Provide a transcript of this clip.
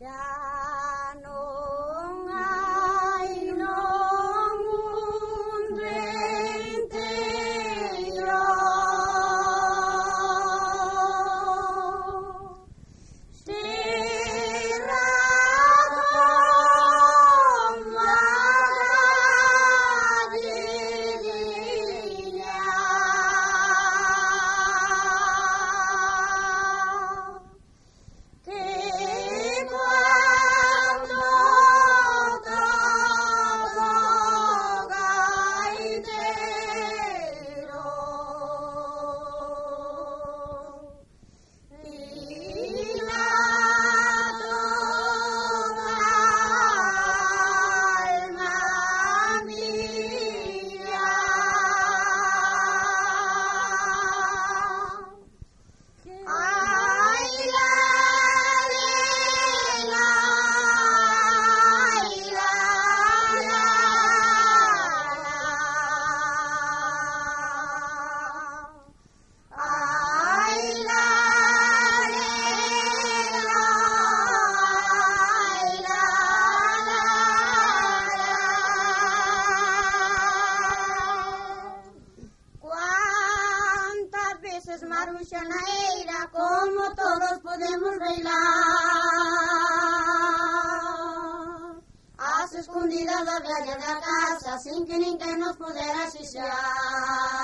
呀 Todos maruxa na eira Como todos podemos bailar. As escondidas da playa da casa Sin que ninguén nos pudera xixar